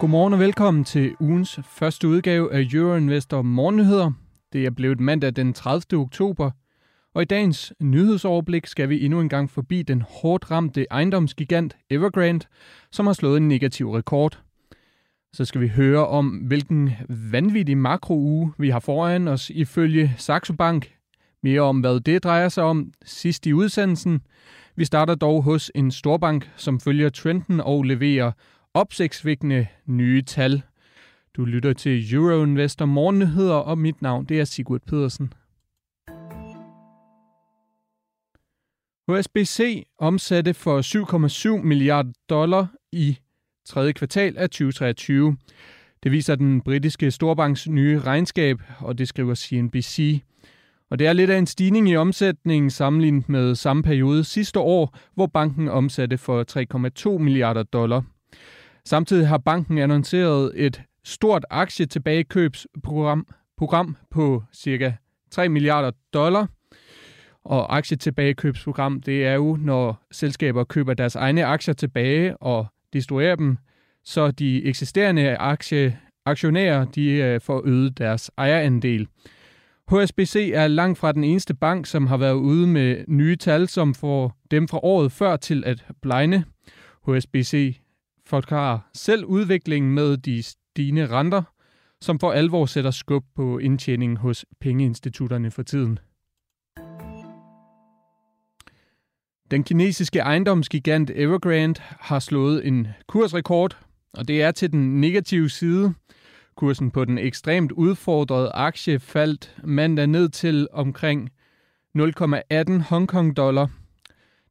Godmorgen og velkommen til ugens første udgave af Euroinvestor Morgennyheder. Det er blevet mandag den 30. oktober, og i dagens nyhedsoverblik skal vi endnu en gang forbi den hårdt ramte ejendomsgigant Evergrande, som har slået en negativ rekord. Så skal vi høre om, hvilken vanvittig makrouge vi har foran os ifølge Saxo Bank. Mere om, hvad det drejer sig om sidst i udsendelsen. Vi starter dog hos en storbank, som følger trenden og leverer opsigtsvækkende nye tal. Du lytter til Euroinvestor Morgennyheder, og mit navn det er Sigurd Pedersen. HSBC omsatte for 7,7 milliarder dollar i tredje kvartal af 2023. Det viser den britiske storbanks nye regnskab, og det skriver CNBC. Og det er lidt af en stigning i omsætningen sammenlignet med samme periode sidste år, hvor banken omsatte for 3,2 milliarder dollar. Samtidig har banken annonceret et stort aktietilbagekøbsprogram program på cirka 3 milliarder dollar. Og aktietilbagekøbsprogram, det er jo, når selskaber køber deres egne aktier tilbage og destruerer dem, så de eksisterende aktie, aktionærer de øh, får øget deres ejerandel. HSBC er langt fra den eneste bank, som har været ude med nye tal, som får dem fra året før til at blegne. HSBC forklarer selv udviklingen med de stigende renter, som for alvor sætter skub på indtjeningen hos pengeinstitutterne for tiden. Den kinesiske ejendomsgigant Evergrande har slået en kursrekord, og det er til den negative side. Kursen på den ekstremt udfordrede aktie faldt mandag ned til omkring 0,18 Hongkong dollar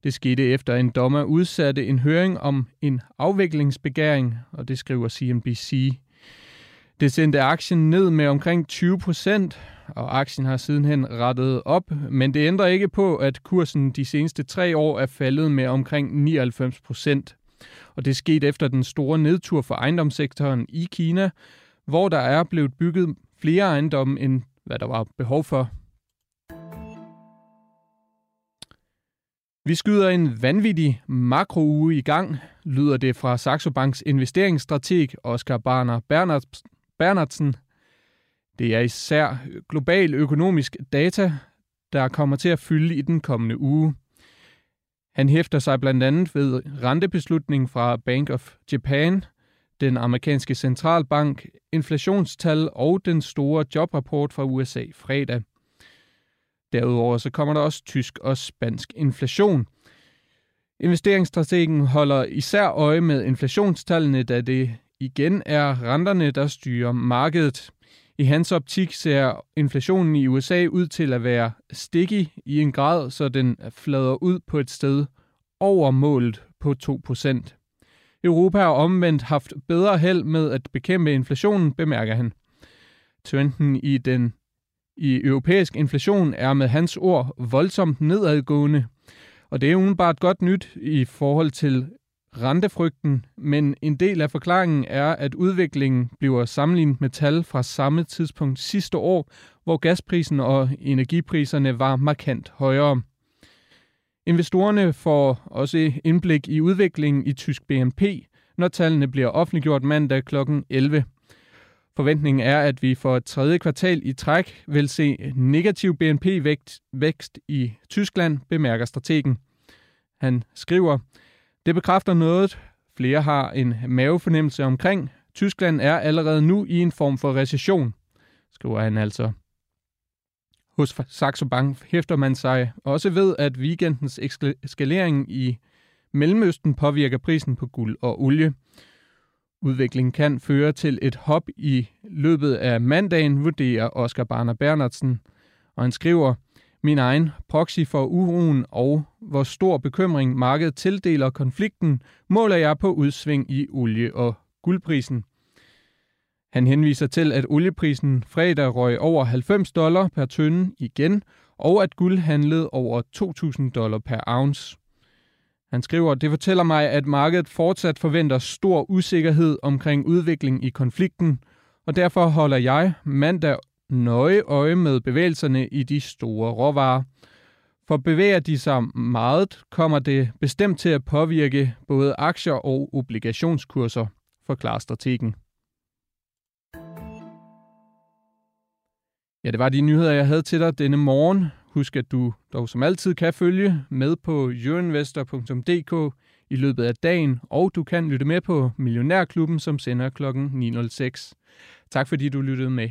det skete efter en dommer udsatte en høring om en afviklingsbegæring, og det skriver CNBC. Det sendte aktien ned med omkring 20 procent, og aktien har sidenhen rettet op, men det ændrer ikke på, at kursen de seneste tre år er faldet med omkring 99 procent. Og det skete efter den store nedtur for ejendomssektoren i Kina, hvor der er blevet bygget flere ejendomme, end hvad der var behov for. Vi skyder en vanvittig makrouge i gang, lyder det fra Saxo Banks investeringsstrateg Oscar Barner Bernardsen. Det er især global økonomisk data, der kommer til at fylde i den kommende uge. Han hæfter sig blandt andet ved rentebeslutningen fra Bank of Japan, den amerikanske centralbank, inflationstal og den store jobrapport fra USA fredag. Derudover så kommer der også tysk og spansk inflation. Investeringsstrategen holder især øje med inflationstallene, da det igen er renterne, der styrer markedet. I hans optik ser inflationen i USA ud til at være sticky i en grad, så den flader ud på et sted over målet på 2%. Europa har omvendt haft bedre held med at bekæmpe inflationen, bemærker han. Trenden i den i europæisk inflation er med hans ord voldsomt nedadgående. Og det er udenbart godt nyt i forhold til rentefrygten, men en del af forklaringen er, at udviklingen bliver sammenlignet med tal fra samme tidspunkt sidste år, hvor gasprisen og energipriserne var markant højere. Investorerne får også indblik i udviklingen i tysk BNP, når tallene bliver offentliggjort mandag kl. 11. Forventningen er, at vi for et tredje kvartal i træk vil se negativ BNP-vækst i Tyskland, bemærker strategen. Han skriver, det bekræfter noget, flere har en mavefornemmelse omkring. Tyskland er allerede nu i en form for recession, skriver han altså. Hos Saxo Bank hæfter man sig også ved, at weekendens eskalering i Mellemøsten påvirker prisen på guld og olie. Udviklingen kan føre til et hop i løbet af mandagen, vurderer Oscar Barner Bernardsen. Og han skriver, min egen proxy for uroen og hvor stor bekymring markedet tildeler konflikten, måler jeg på udsving i olie- og guldprisen. Han henviser til, at olieprisen fredag røg over 90 dollar per tønde igen, og at guld handlede over 2.000 dollar per ounce. Han skriver, det fortæller mig, at markedet fortsat forventer stor usikkerhed omkring udvikling i konflikten, og derfor holder jeg mandag nøje øje med bevægelserne i de store råvarer. For bevæger de sig meget, kommer det bestemt til at påvirke både aktier og obligationskurser, forklarer strategen. Ja, det var de nyheder, jeg havde til dig denne morgen. Husk, at du dog som altid kan følge med på euroinvestor.dk i løbet af dagen, og du kan lytte med på Millionærklubben, som sender kl. 9.06. Tak fordi du lyttede med.